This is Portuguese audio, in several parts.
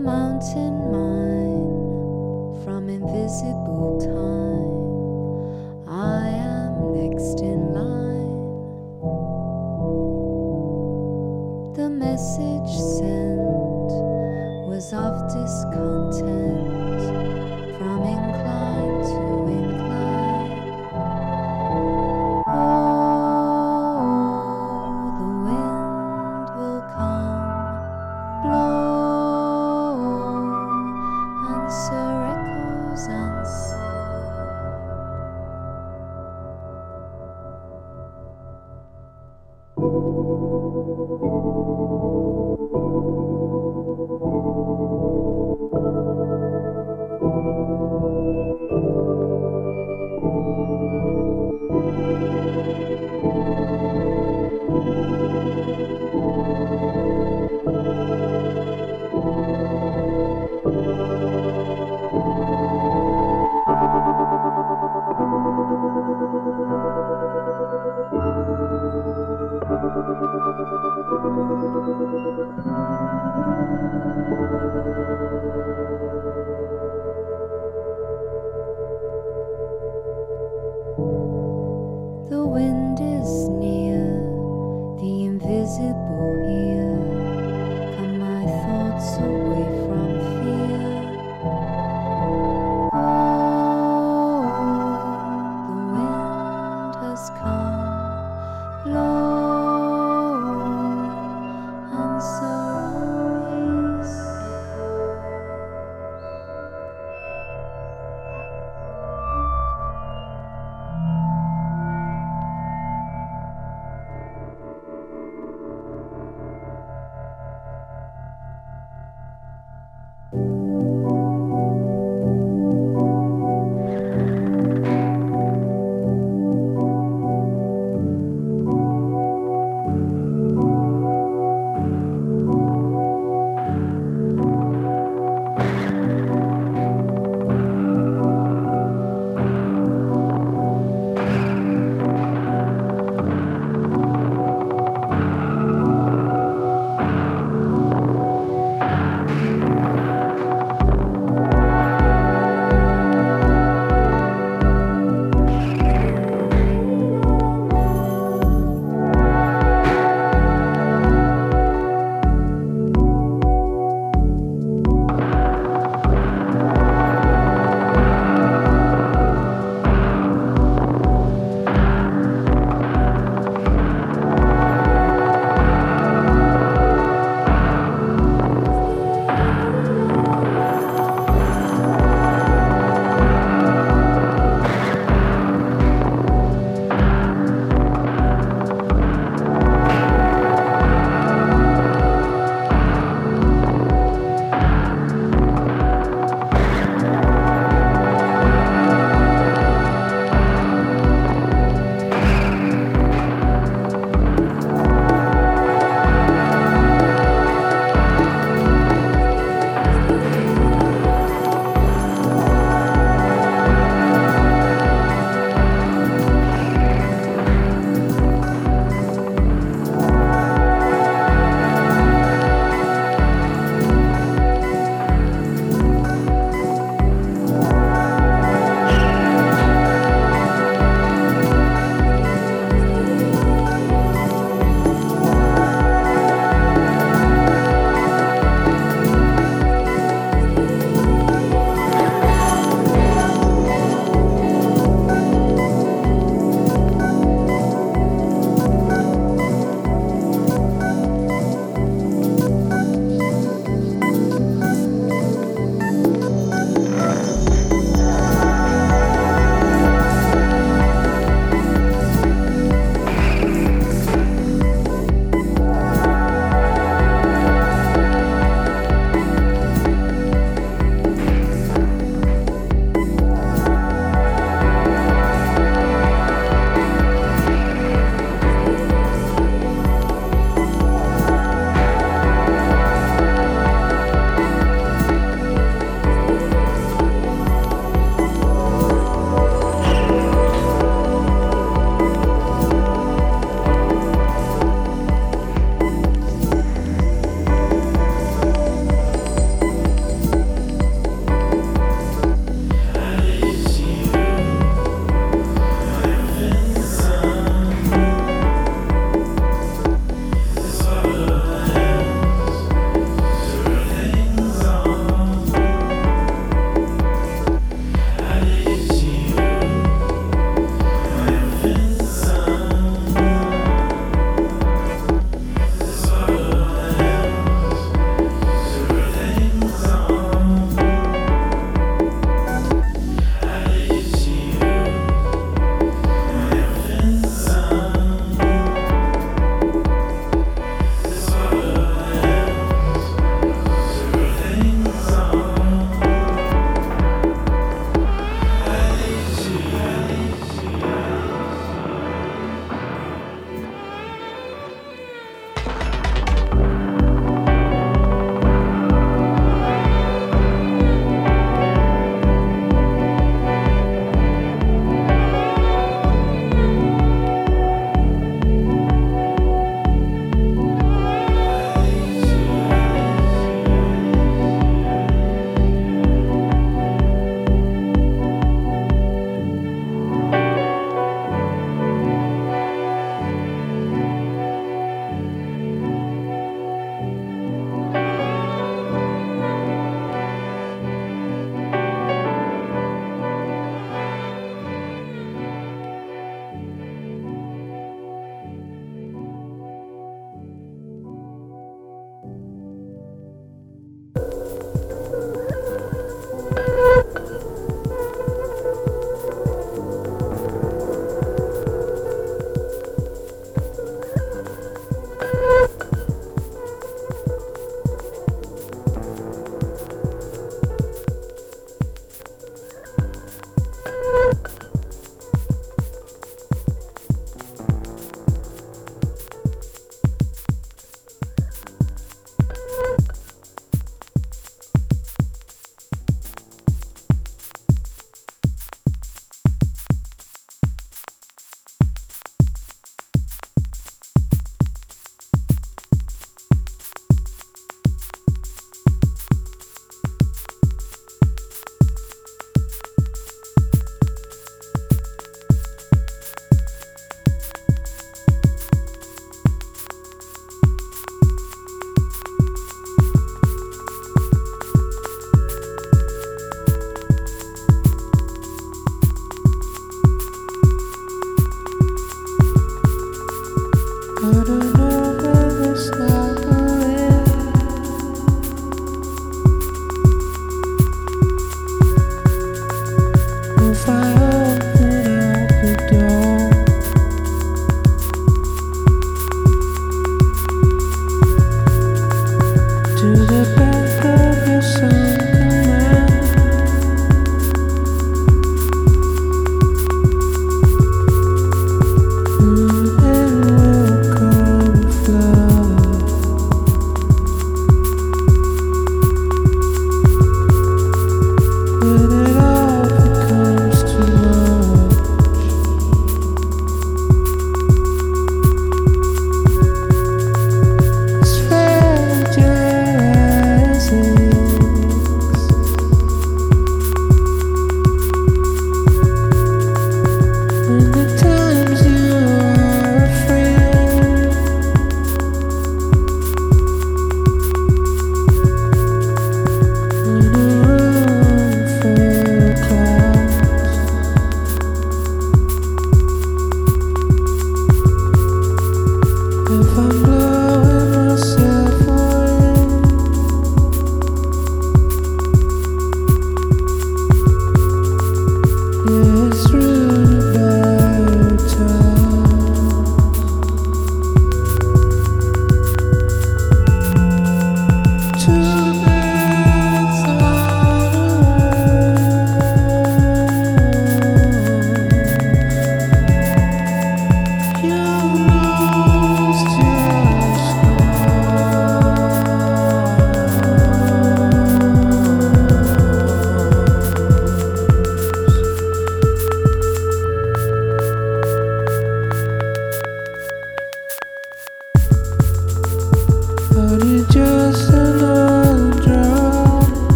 mountain mine from invisible time. I am next in line. The message sent was of discontent.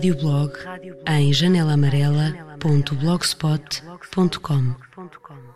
Radioblog em janelamarela.blogspot.com.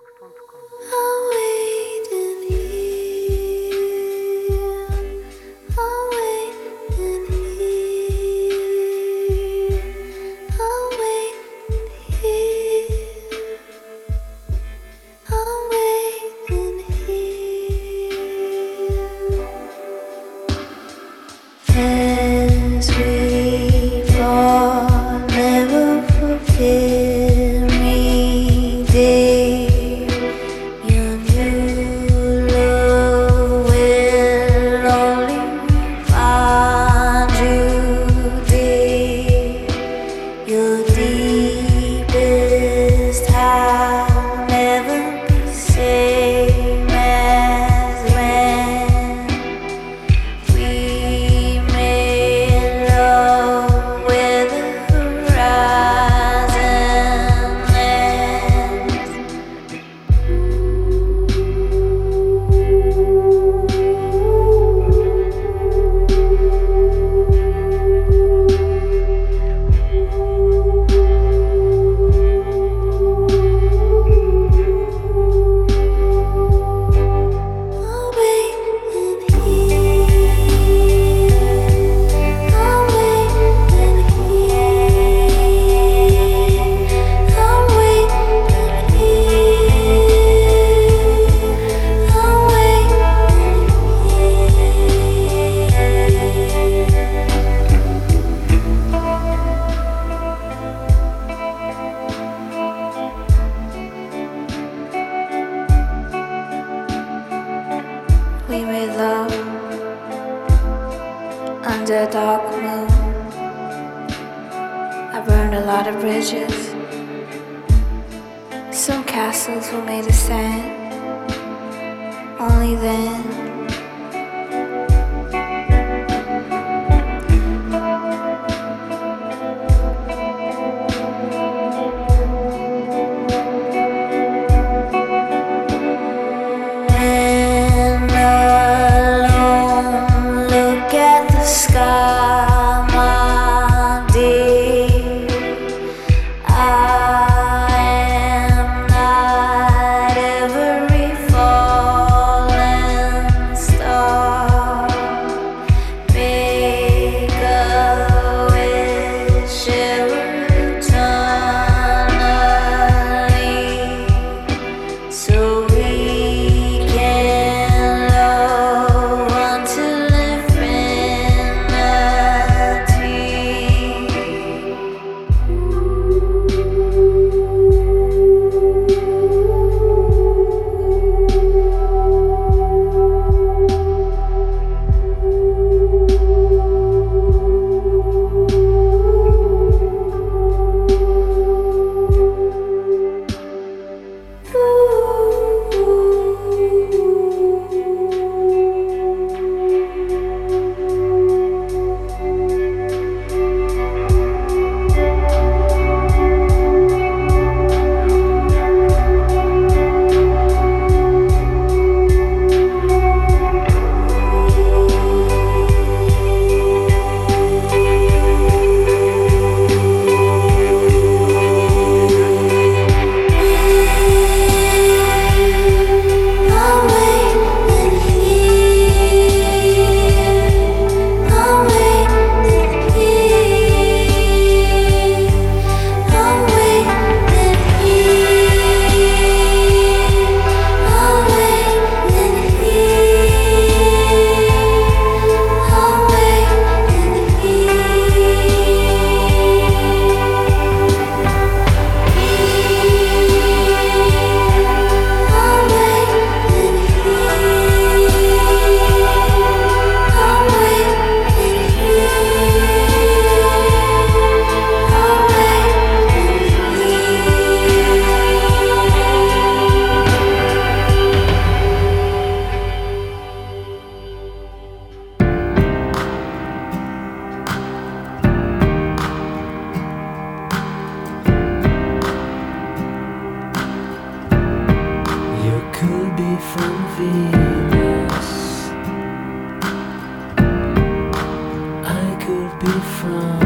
from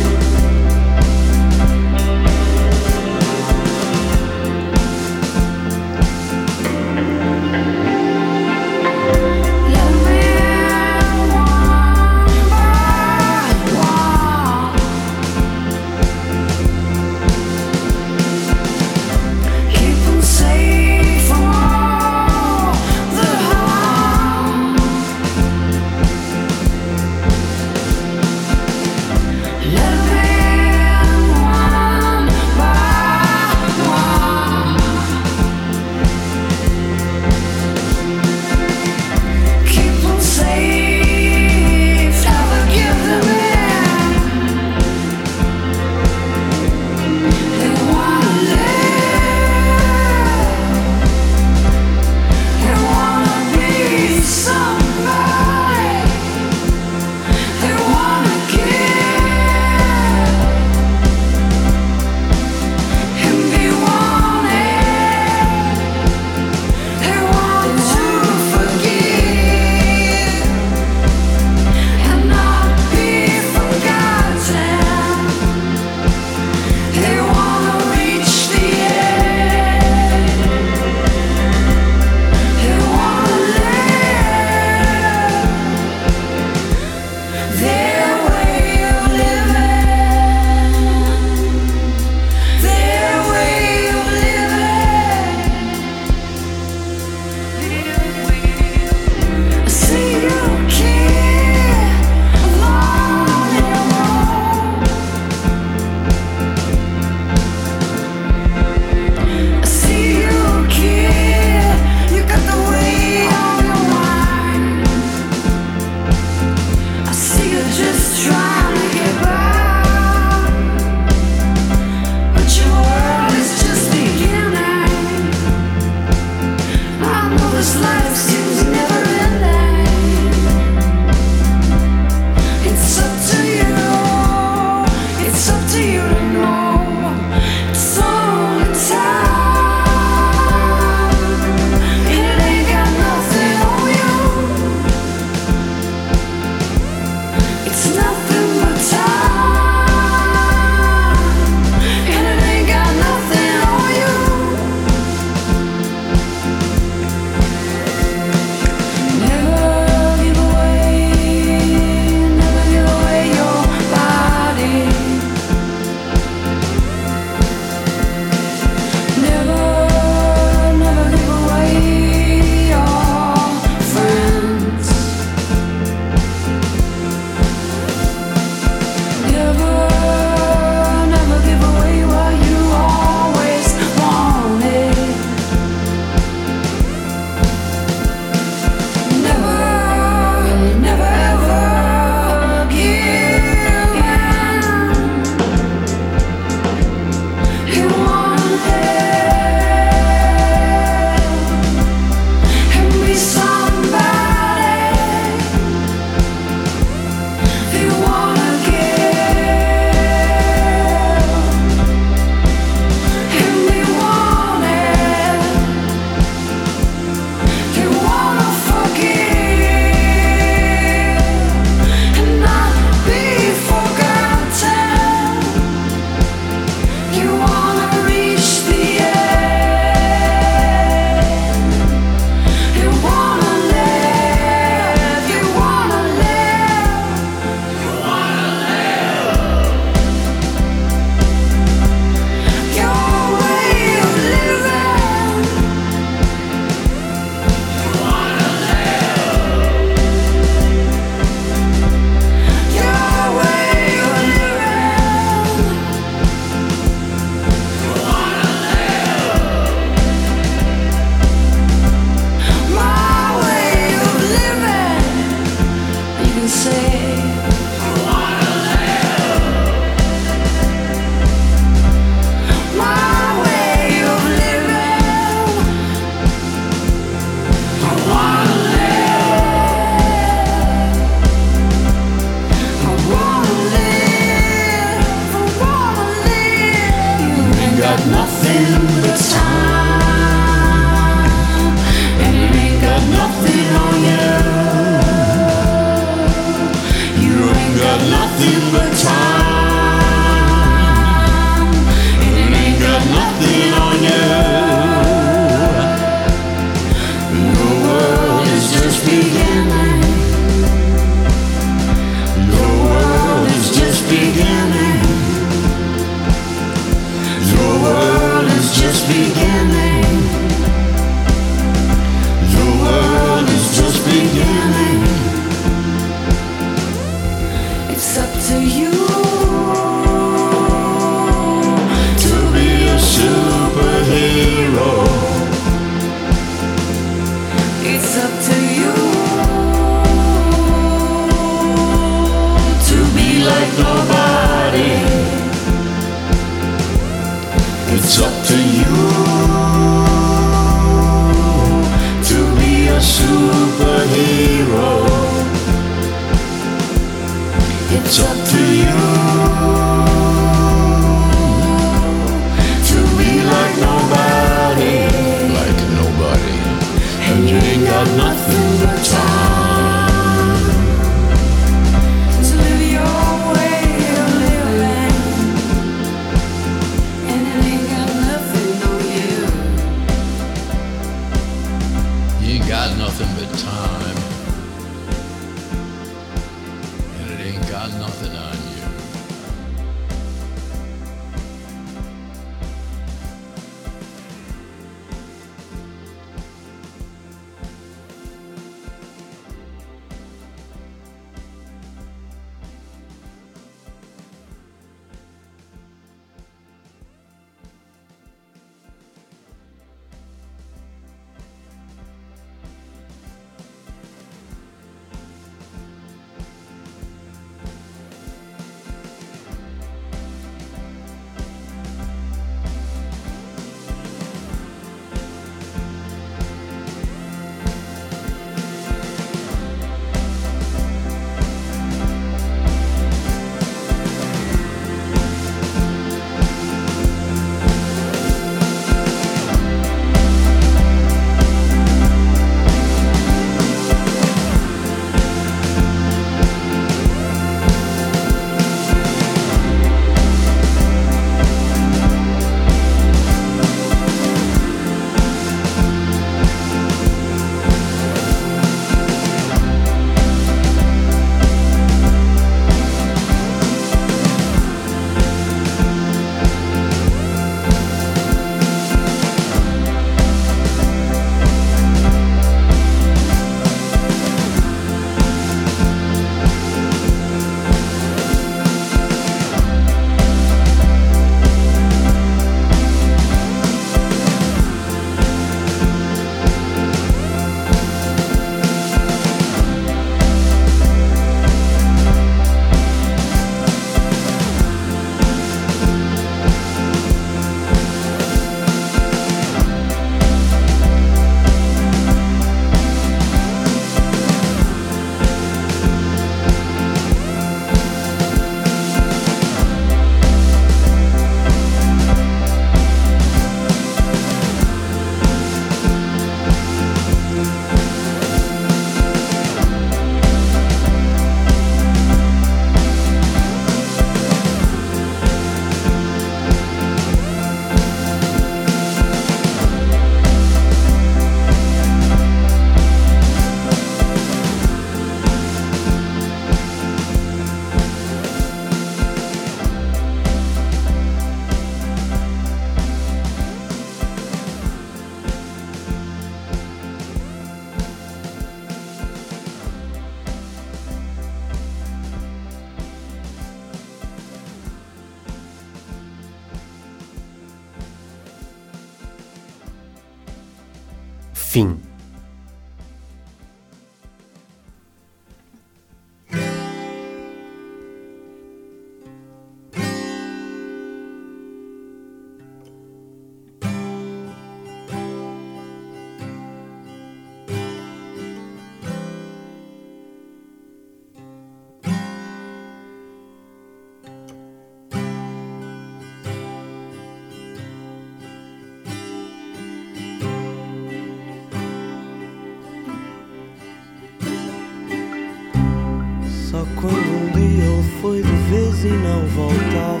foi de vez e não voltava.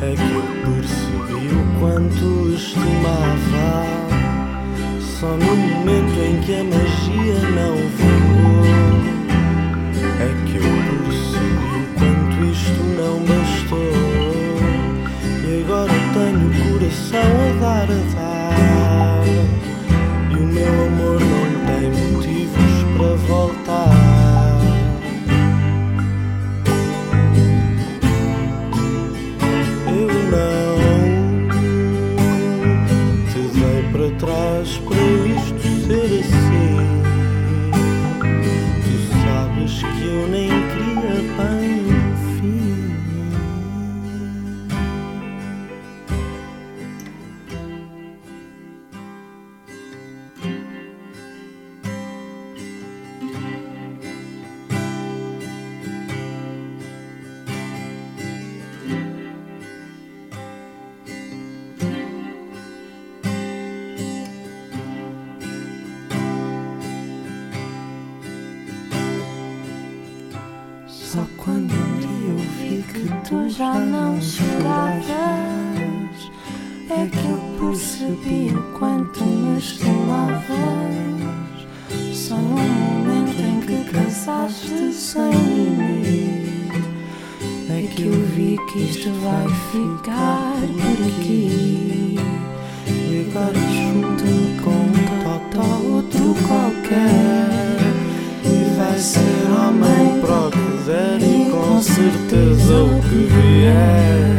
É que eu percebi o quanto estimava. Só no momento em que a magia não voltava. Sem. É que eu vi que isto vai ficar por aqui. E agora junto-me com um totó outro qualquer. E vai ser homem para o que quiser e com certeza o que vier.